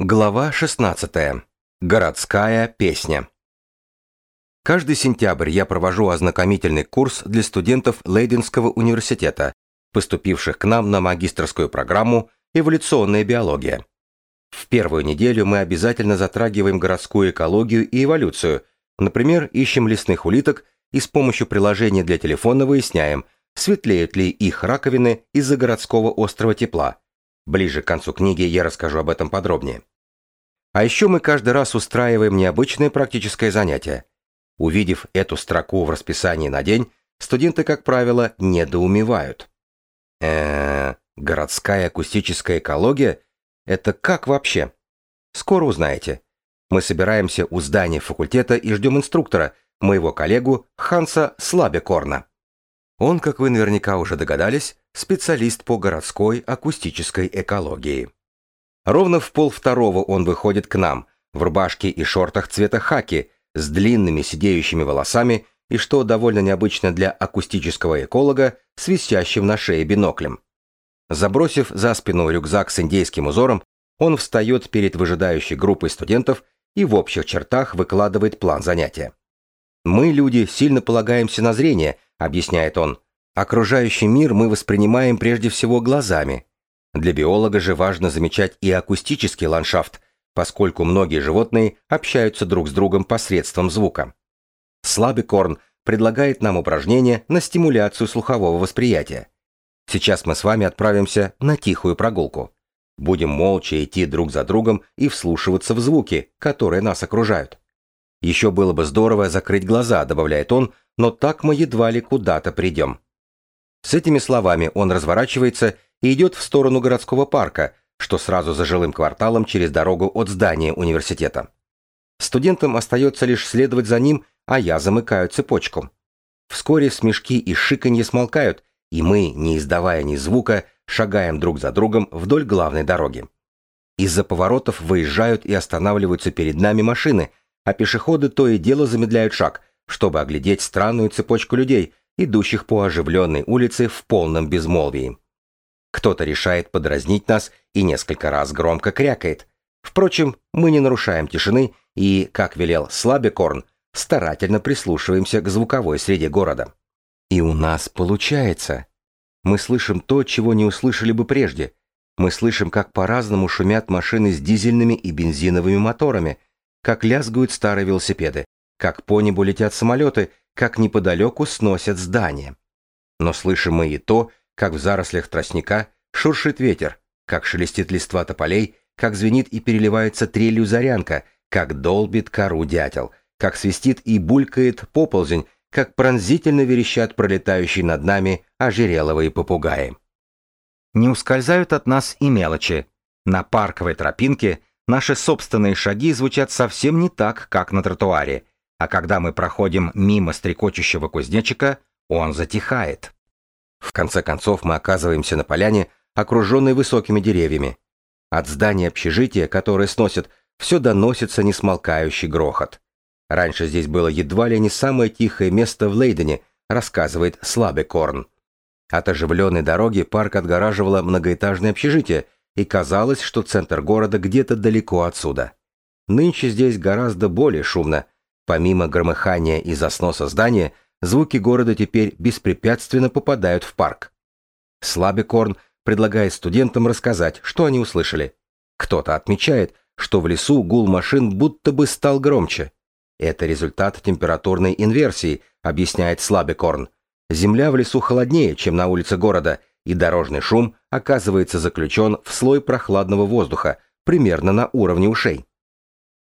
Глава 16. Городская песня. Каждый сентябрь я провожу ознакомительный курс для студентов Лейденского университета, поступивших к нам на магистрскую программу «Эволюционная биология». В первую неделю мы обязательно затрагиваем городскую экологию и эволюцию, например, ищем лесных улиток и с помощью приложения для телефона выясняем, светлеют ли их раковины из-за городского острого тепла – Ближе к концу книги я расскажу об этом подробнее. А еще мы каждый раз устраиваем необычное практическое занятие. Увидев эту строку в расписании на день, студенты, как правило, недоумевают. э городская акустическая экология? Это как вообще? Скоро узнаете. Мы собираемся у здания факультета и ждем инструктора, моего коллегу Ханса Слабекорна. Он, как вы наверняка уже догадались, специалист по городской акустической экологии. Ровно в полвторого он выходит к нам, в рубашке и шортах цвета хаки, с длинными сидеющими волосами и, что довольно необычно для акустического эколога, с на шее биноклем. Забросив за спину рюкзак с индейским узором, он встает перед выжидающей группой студентов и в общих чертах выкладывает план занятия. «Мы, люди, сильно полагаемся на зрение», — объясняет он, Окружающий мир мы воспринимаем прежде всего глазами. Для биолога же важно замечать и акустический ландшафт, поскольку многие животные общаются друг с другом посредством звука. Слабикорн предлагает нам упражнение на стимуляцию слухового восприятия. Сейчас мы с вами отправимся на тихую прогулку. Будем молча идти друг за другом и вслушиваться в звуки, которые нас окружают. Еще было бы здорово закрыть глаза, добавляет он, но так мы едва ли куда-то придем. С этими словами он разворачивается и идет в сторону городского парка, что сразу за жилым кварталом через дорогу от здания университета. Студентам остается лишь следовать за ним, а я замыкаю цепочку. Вскоре смешки и шиканье смолкают, и мы, не издавая ни звука, шагаем друг за другом вдоль главной дороги. Из-за поворотов выезжают и останавливаются перед нами машины, а пешеходы то и дело замедляют шаг, чтобы оглядеть странную цепочку людей, идущих по оживленной улице в полном безмолвии. Кто-то решает подразнить нас и несколько раз громко крякает. Впрочем, мы не нарушаем тишины и, как велел Слабекорн, старательно прислушиваемся к звуковой среде города. И у нас получается. Мы слышим то, чего не услышали бы прежде. Мы слышим, как по-разному шумят машины с дизельными и бензиновыми моторами, как лязгают старые велосипеды, как по небу летят самолеты как неподалеку сносят здания. Но слышим мы и то, как в зарослях тростника шуршит ветер, как шелестит листва тополей, как звенит и переливается трелью зарянка, как долбит кору дятел, как свистит и булькает поползень, как пронзительно верещат пролетающие над нами ожереловые попугаи. Не ускользают от нас и мелочи. На парковой тропинке наши собственные шаги звучат совсем не так, как на тротуаре, а когда мы проходим мимо стрекочущего кузнечика, он затихает. В конце концов мы оказываемся на поляне, окруженной высокими деревьями. От здания общежития, которое сносят, все доносится несмолкающий грохот. Раньше здесь было едва ли не самое тихое место в Лейдене, рассказывает Слабый Корн. От оживленной дороги парк отгораживало многоэтажное общежитие, и казалось, что центр города где-то далеко отсюда. Нынче здесь гораздо более шумно – Помимо громыхания и засноса здания, звуки города теперь беспрепятственно попадают в парк. Слабикорн предлагает студентам рассказать, что они услышали. Кто-то отмечает, что в лесу гул машин будто бы стал громче. Это результат температурной инверсии, объясняет Слабикорн. Земля в лесу холоднее, чем на улице города, и дорожный шум оказывается заключен в слой прохладного воздуха, примерно на уровне ушей.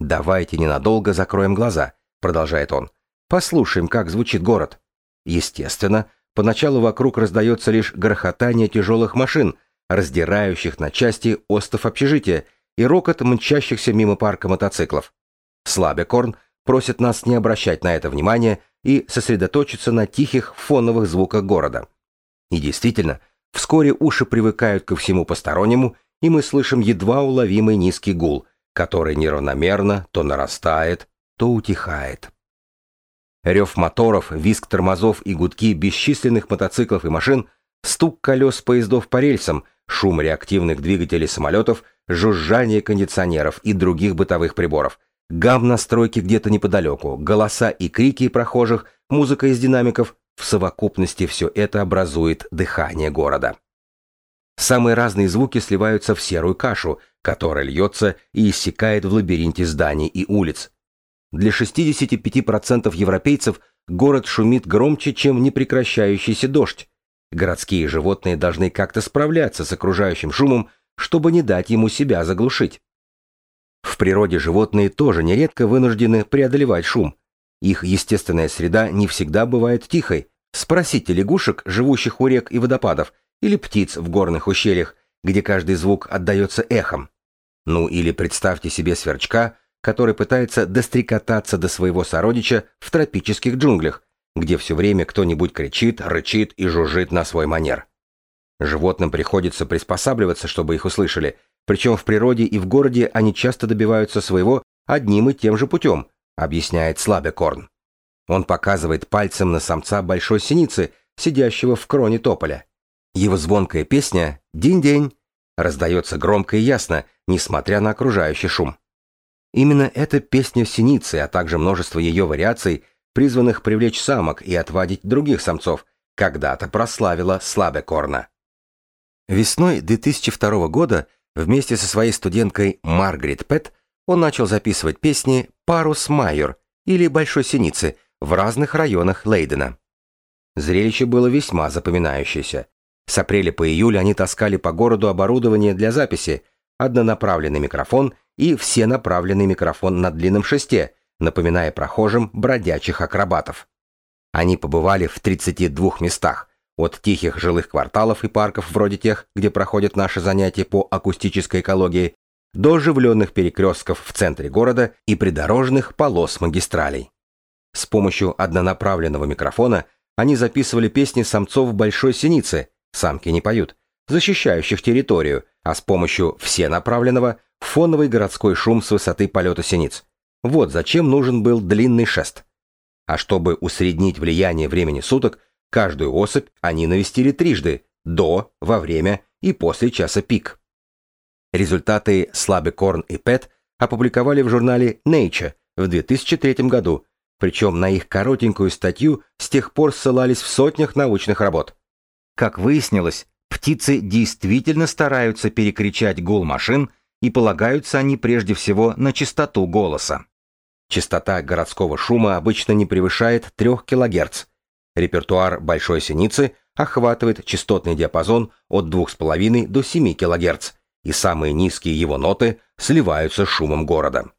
Давайте ненадолго закроем глаза продолжает он. Послушаем, как звучит город. Естественно, поначалу вокруг раздается лишь грохотание тяжелых машин, раздирающих на части остов общежития, и рокот мчащихся мимо парка мотоциклов. Слабекорн просит нас не обращать на это внимания и сосредоточиться на тихих фоновых звуках города. И действительно, вскоре уши привыкают ко всему постороннему, и мы слышим едва уловимый низкий гул, который неравномерно то нарастает, то утихает. Рев моторов, визг тормозов и гудки бесчисленных мотоциклов и машин, стук колес поездов по рельсам, шум реактивных двигателей самолетов, жужжание кондиционеров и других бытовых приборов, гам настройки где-то неподалеку, голоса и крики прохожих, музыка из динамиков, в совокупности все это образует дыхание города. Самые разные звуки сливаются в серую кашу, которая льется и иссякает в лабиринте зданий и улиц. Для 65% европейцев город шумит громче, чем непрекращающийся дождь. Городские животные должны как-то справляться с окружающим шумом, чтобы не дать ему себя заглушить. В природе животные тоже нередко вынуждены преодолевать шум. Их естественная среда не всегда бывает тихой. Спросите лягушек, живущих у рек и водопадов, или птиц в горных ущельях, где каждый звук отдается эхом. Ну или представьте себе сверчка, который пытается дострекотаться до своего сородича в тропических джунглях, где все время кто-нибудь кричит, рычит и жужжит на свой манер. Животным приходится приспосабливаться, чтобы их услышали, причем в природе и в городе они часто добиваются своего одним и тем же путем, объясняет Слабекорн. Он показывает пальцем на самца большой синицы, сидящего в кроне тополя. Его звонкая песня «Динь-день» раздается громко и ясно, несмотря на окружающий шум. Именно эта песня синицы, а также множество ее вариаций, призванных привлечь самок и отвадить других самцов, когда-то прославила Слабекорна. Весной 2002 года вместе со своей студенткой Маргарет Пэт он начал записывать песни «Парус Майор» или «Большой синицы» в разных районах Лейдена. Зрелище было весьма запоминающееся. С апреля по июль они таскали по городу оборудование для записи, однонаправленный микрофон и всенаправленный микрофон на длинном шесте, напоминая прохожим бродячих акробатов. Они побывали в 32 местах, от тихих жилых кварталов и парков вроде тех, где проходят наши занятия по акустической экологии, до оживленных перекрестков в центре города и придорожных полос магистралей. С помощью однонаправленного микрофона они записывали песни самцов большой синицы, самки не поют, защищающих территорию, а с помощью всенаправленного фоновый городской шум с высоты полета синиц. Вот зачем нужен был длинный шест. А чтобы усреднить влияние времени суток, каждую особь они навестили трижды – до, во время и после часа пик. Результаты Слабекорн и Пэт опубликовали в журнале Nature в 2003 году, причем на их коротенькую статью с тех пор ссылались в сотнях научных работ. Как выяснилось, птицы действительно стараются перекричать гул машин и полагаются они прежде всего на частоту голоса. Частота городского шума обычно не превышает 3 кГц. Репертуар большой синицы охватывает частотный диапазон от 2,5 до 7 кГц, и самые низкие его ноты сливаются с шумом города.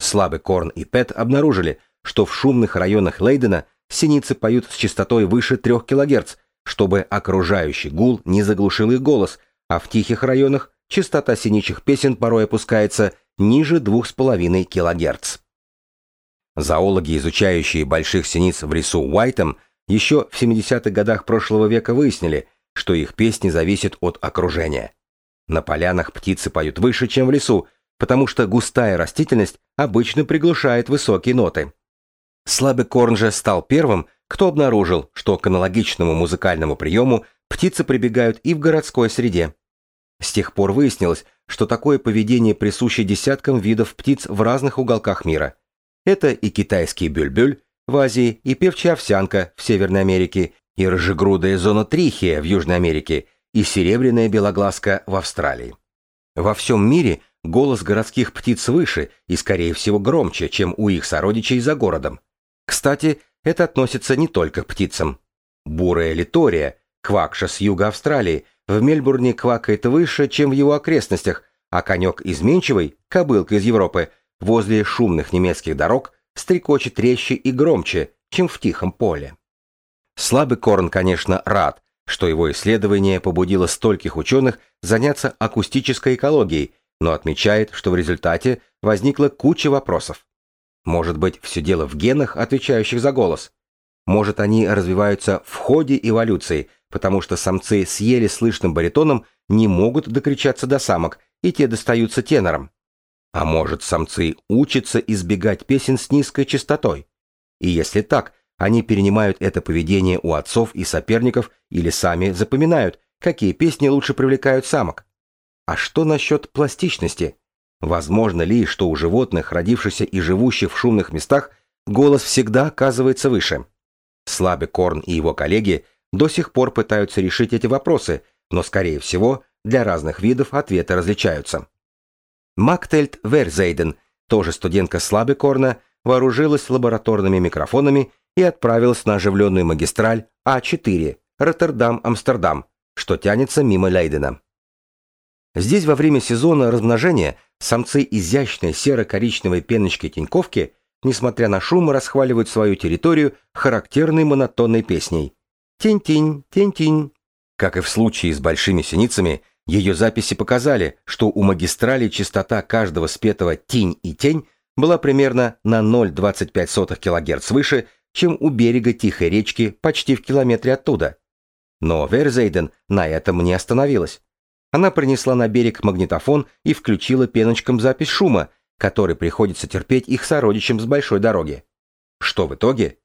Слабый Корн и Пэт обнаружили, что в шумных районах Лейдена синицы поют с частотой выше 3 кГц, чтобы окружающий гул не заглушил их голос, а в тихих районах частота синичих песен порой опускается ниже 2,5 кГц. Зоологи, изучающие больших синиц в лесу Уайтом, еще в 70-х годах прошлого века выяснили, что их песни зависят от окружения. На полянах птицы поют выше, чем в лесу, потому что густая растительность обычно приглушает высокие ноты. Слабый Корн же стал первым, кто обнаружил, что к аналогичному музыкальному приему птицы прибегают и в городской среде. С тех пор выяснилось, что такое поведение присуще десяткам видов птиц в разных уголках мира. Это и китайский бюльбюль в Азии, и певчая овсянка в Северной Америке, и рыжегрудая зона трихия в Южной Америке, и серебряная белоглазка в Австралии. Во всем мире голос городских птиц выше и, скорее всего, громче, чем у их сородичей за городом. Кстати, это относится не только к птицам. Бурая литория, квакша с юга Австралии, в Мельбурне квакает выше, чем в его окрестностях, а конек изменчивый, кобылка из Европы, возле шумных немецких дорог стрекочет резче и громче, чем в тихом поле. Слабый Корн, конечно, рад, что его исследование побудило стольких ученых заняться акустической экологией, но отмечает, что в результате возникла куча вопросов. Может быть, все дело в генах, отвечающих за голос? Может, они развиваются в ходе эволюции, потому что самцы с еле слышным баритоном не могут докричаться до самок, и те достаются тенорам? А может, самцы учатся избегать песен с низкой частотой? И если так, они перенимают это поведение у отцов и соперников или сами запоминают, какие песни лучше привлекают самок. А что насчет пластичности? Возможно ли, что у животных, родившихся и живущих в шумных местах, голос всегда оказывается выше? Слабый Корн и его коллеги до сих пор пытаются решить эти вопросы, но, скорее всего, для разных видов ответы различаются. Мактельт Верзейден, тоже студентка Слабы Корна, вооружилась лабораторными микрофонами и отправилась на оживленную магистраль А4 Роттердам-Амстердам, что тянется мимо Лейдена. Здесь во время сезона размножения самцы изящной серо-коричневой пеночки теньковки, несмотря на шум, расхваливают свою территорию характерной монотонной песней. Тень-тень, тень-тень. Как и в случае с большими синицами, ее записи показали, что у магистрали частота каждого спетого «тень» и «тень» была примерно на 0,25 кГц выше, чем у берега Тихой речки почти в километре оттуда. Но Верзейден на этом не остановилась. Она принесла на берег магнитофон и включила пеночком запись шума, который приходится терпеть их сородичам с большой дороги. Что в итоге?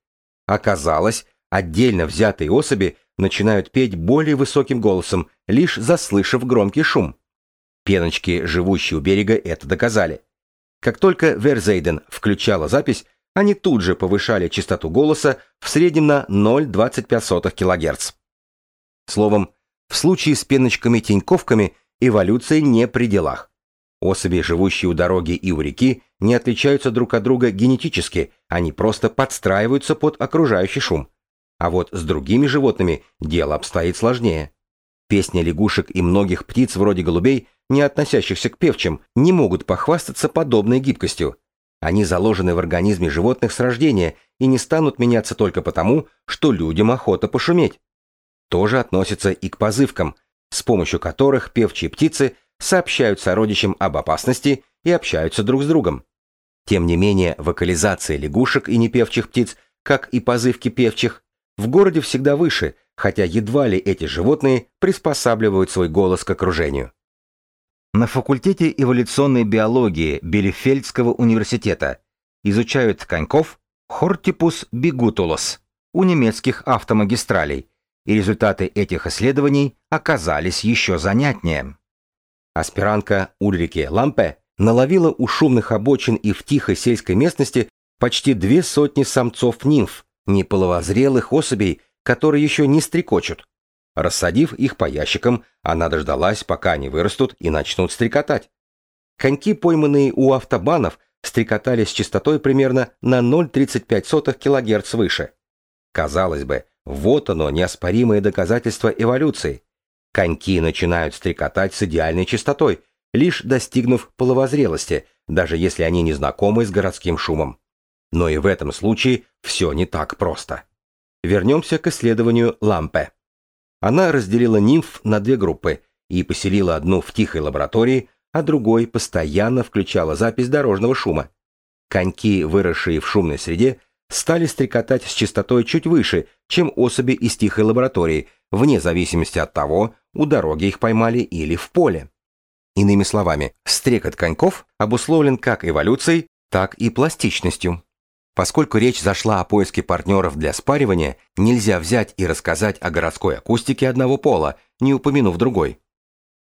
Оказалось, отдельно взятые особи начинают петь более высоким голосом, лишь заслышав громкий шум. Пеночки, живущие у берега, это доказали. Как только Верзейден включала запись, они тут же повышали частоту голоса в среднем на 0,25 кГц. Словом, в случае с пеночками-теньковками эволюция не при делах. Особи, живущие у дороги и у реки, не отличаются друг от друга генетически, они просто подстраиваются под окружающий шум. А вот с другими животными дело обстоит сложнее. Песни лягушек и многих птиц вроде голубей, не относящихся к певчим, не могут похвастаться подобной гибкостью. Они заложены в организме животных с рождения и не станут меняться только потому, что людям охота пошуметь тоже относится и к позывкам, с помощью которых певчие птицы сообщают сородичам об опасности и общаются друг с другом. Тем не менее, вокализация лягушек и непевчих птиц, как и позывки певчих, в городе всегда выше, хотя едва ли эти животные приспосабливают свой голос к окружению. На факультете эволюционной биологии Белефельдского университета изучают коньков Хортипус бигутулос у немецких автомагистралей, и результаты этих исследований оказались еще занятнее. Аспирантка Ульрике Лампе наловила у шумных обочин и в тихой сельской местности почти две сотни самцов-нимф, неполовозрелых особей, которые еще не стрекочут. Рассадив их по ящикам, она дождалась, пока они вырастут и начнут стрекотать. Коньки, пойманные у автобанов, стрекотали с частотой примерно на 0,35 кГц выше. Казалось бы, вот оно, неоспоримое доказательство эволюции. Коньки начинают стрекотать с идеальной частотой, лишь достигнув половозрелости, даже если они не знакомы с городским шумом. Но и в этом случае все не так просто. Вернемся к исследованию Лампе. Она разделила нимф на две группы и поселила одну в тихой лаборатории, а другой постоянно включала запись дорожного шума. Коньки, выросшие в шумной среде, стали стрекотать с частотой чуть выше, чем особи из тихой лаборатории, вне зависимости от того, у дороги их поймали или в поле. Иными словами, стрекот коньков обусловлен как эволюцией, так и пластичностью. Поскольку речь зашла о поиске партнеров для спаривания, нельзя взять и рассказать о городской акустике одного пола, не упомянув другой.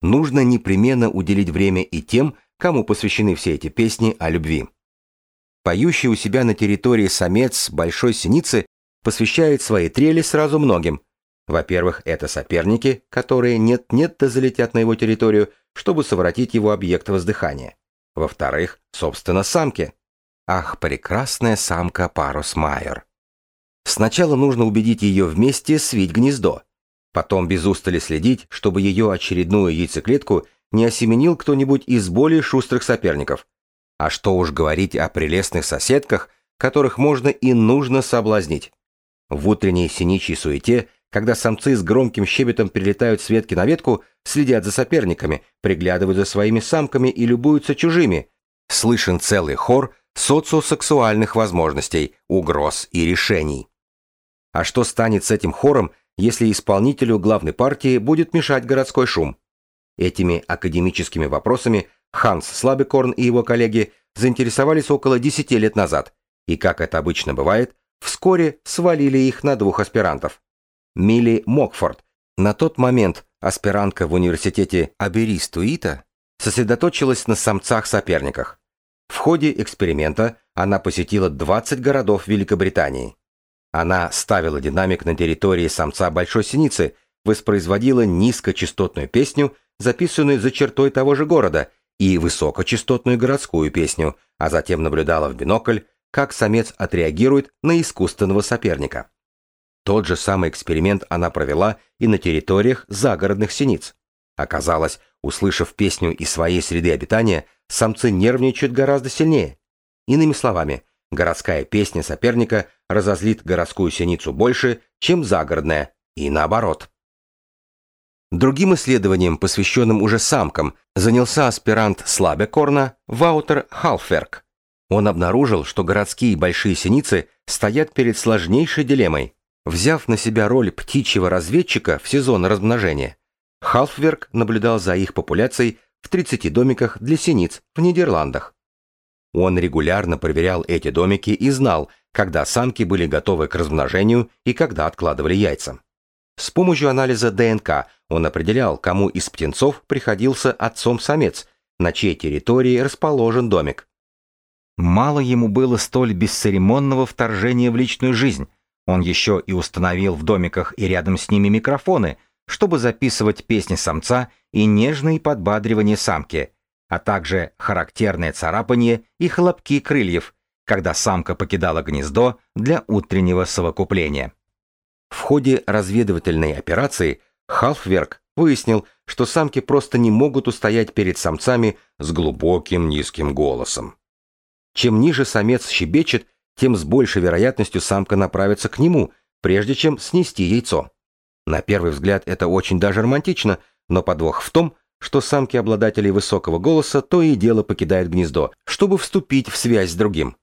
Нужно непременно уделить время и тем, кому посвящены все эти песни о любви. Поющий у себя на территории самец большой синицы посвящает свои трели сразу многим. Во-первых, это соперники, которые нет-нет да залетят на его территорию, чтобы совратить его объект воздыхания. Во-вторых, собственно, самки. Ах, прекрасная самка Парус Майер. Сначала нужно убедить ее вместе свить гнездо. Потом без устали следить, чтобы ее очередную яйцеклетку не осеменил кто-нибудь из более шустрых соперников. А что уж говорить о прелестных соседках, которых можно и нужно соблазнить. В утренней синичьей суете, когда самцы с громким щебетом перелетают с ветки на ветку, следят за соперниками, приглядывают за своими самками и любуются чужими, слышен целый хор социосексуальных возможностей, угроз и решений. А что станет с этим хором, если исполнителю главной партии будет мешать городской шум? Этими академическими вопросами Ханс Слабекорн и его коллеги заинтересовались около 10 лет назад, и, как это обычно бывает, вскоре свалили их на двух аспирантов. Милли Мокфорд, на тот момент аспирантка в университете Аберис-Туита, сосредоточилась на самцах-соперниках. В ходе эксперимента она посетила 20 городов Великобритании. Она ставила динамик на территории самца большой синицы, воспроизводила низкочастотную песню, записанную за чертой того же города, и высокочастотную городскую песню, а затем наблюдала в бинокль, как самец отреагирует на искусственного соперника. Тот же самый эксперимент она провела и на территориях загородных синиц. Оказалось, услышав песню из своей среды обитания, самцы нервничают гораздо сильнее. Иными словами, городская песня соперника разозлит городскую синицу больше, чем загородная, и наоборот. Другим исследованием, посвященным уже самкам, занялся аспирант Слабекорна Ваутер Халферк. Он обнаружил, что городские большие синицы стоят перед сложнейшей дилеммой. Взяв на себя роль птичьего разведчика в сезон размножения, Халфверк наблюдал за их популяцией в 30 домиках для синиц в Нидерландах. Он регулярно проверял эти домики и знал, когда самки были готовы к размножению и когда откладывали яйца. С помощью анализа ДНК он определял, кому из птенцов приходился отцом-самец, на чьей территории расположен домик. Мало ему было столь бесцеремонного вторжения в личную жизнь. Он еще и установил в домиках и рядом с ними микрофоны, чтобы записывать песни самца и нежные подбадривания самки, а также характерное царапание и хлопки крыльев, когда самка покидала гнездо для утреннего совокупления. В ходе разведывательной операции Халфверк выяснил, что самки просто не могут устоять перед самцами с глубоким низким голосом. Чем ниже самец щебечет, тем с большей вероятностью самка направится к нему, прежде чем снести яйцо. На первый взгляд это очень даже романтично, но подвох в том, что самки обладателей высокого голоса то и дело покидают гнездо, чтобы вступить в связь с другим.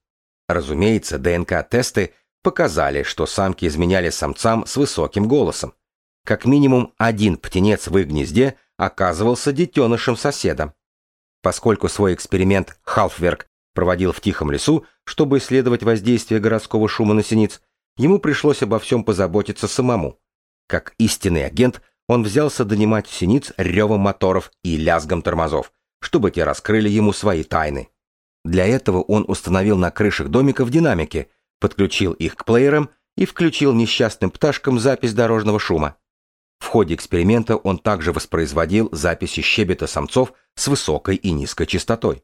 Разумеется, ДНК-тесты показали, что самки изменяли самцам с высоким голосом. Как минимум один птенец в их гнезде оказывался детенышем соседа. Поскольку свой эксперимент Халфверк проводил в тихом лесу, чтобы исследовать воздействие городского шума на синиц, ему пришлось обо всем позаботиться самому. Как истинный агент, он взялся донимать синиц ревом моторов и лязгом тормозов, чтобы те раскрыли ему свои тайны. Для этого он установил на крышах домиков динамики – подключил их к плеерам и включил несчастным пташкам запись дорожного шума. В ходе эксперимента он также воспроизводил записи щебета самцов с высокой и низкой частотой.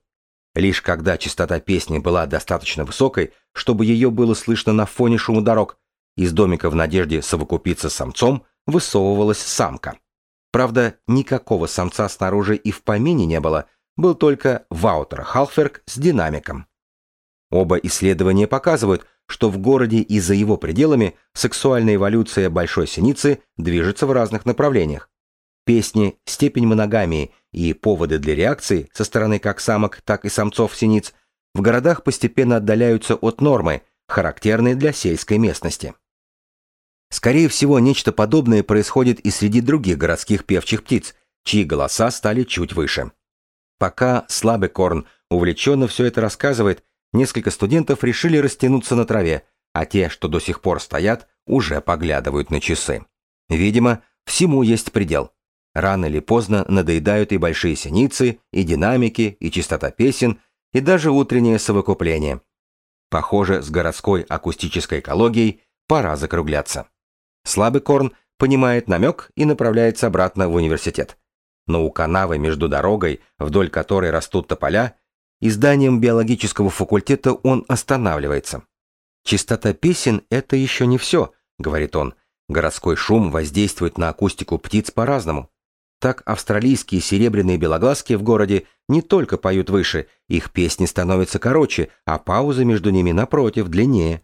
Лишь когда частота песни была достаточно высокой, чтобы ее было слышно на фоне шума дорог, из домика в надежде совокупиться с самцом высовывалась самка. Правда, никакого самца снаружи и в помине не было, был только Ваутер Халферк с динамиком. Оба исследования показывают, что в городе и за его пределами сексуальная эволюция большой синицы движется в разных направлениях. Песни, степень моногамии и поводы для реакции со стороны как самок, так и самцов синиц в городах постепенно отдаляются от нормы, характерной для сельской местности. Скорее всего, нечто подобное происходит и среди других городских певчих птиц, чьи голоса стали чуть выше. Пока слабый корн увлеченно все это рассказывает, Несколько студентов решили растянуться на траве, а те, что до сих пор стоят, уже поглядывают на часы. Видимо, всему есть предел. Рано или поздно надоедают и большие синицы, и динамики, и частота песен, и даже утреннее совокупление. Похоже, с городской акустической экологией пора закругляться. Слабый корн понимает намек и направляется обратно в университет. Но у канавы между дорогой, вдоль которой растут тополя, Изданием биологического факультета он останавливается. «Чистота песен – это еще не все», – говорит он. «Городской шум воздействует на акустику птиц по-разному. Так австралийские серебряные белоглазки в городе не только поют выше, их песни становятся короче, а паузы между ними, напротив, длиннее.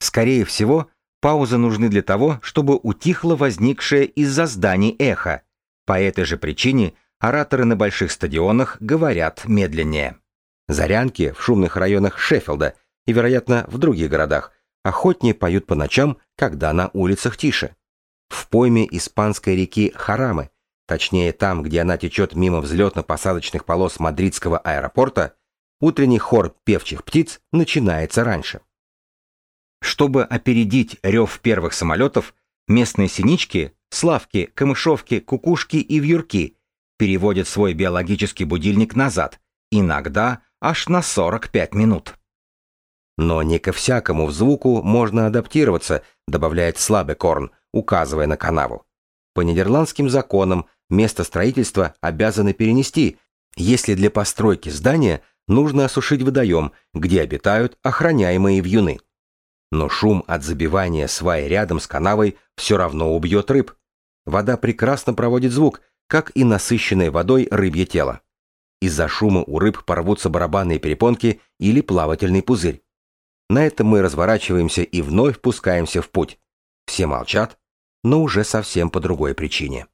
Скорее всего, паузы нужны для того, чтобы утихло возникшее из-за зданий эхо. По этой же причине ораторы на больших стадионах говорят медленнее. Зарянки в шумных районах Шеффилда и, вероятно, в других городах охотнее поют по ночам, когда на улицах тише. В пойме испанской реки Харамы, точнее там, где она течет мимо взлетно-посадочных полос мадридского аэропорта, утренний хор певчих птиц начинается раньше. Чтобы опередить рев первых самолетов, местные синички, славки, камышовки, кукушки и вьюрки, переводят свой биологический будильник назад, иногда аж на 45 минут. Но не ко всякому звуку можно адаптироваться, добавляет слабый корн, указывая на канаву. По нидерландским законам место строительства обязаны перенести, если для постройки здания нужно осушить водоем, где обитают охраняемые вьюны. Но шум от забивания сваи рядом с канавой все равно убьет рыб. Вода прекрасно проводит звук, как и насыщенное водой рыбье тело. Из-за шума у рыб порвутся барабанные перепонки или плавательный пузырь. На этом мы разворачиваемся и вновь пускаемся в путь. Все молчат, но уже совсем по другой причине.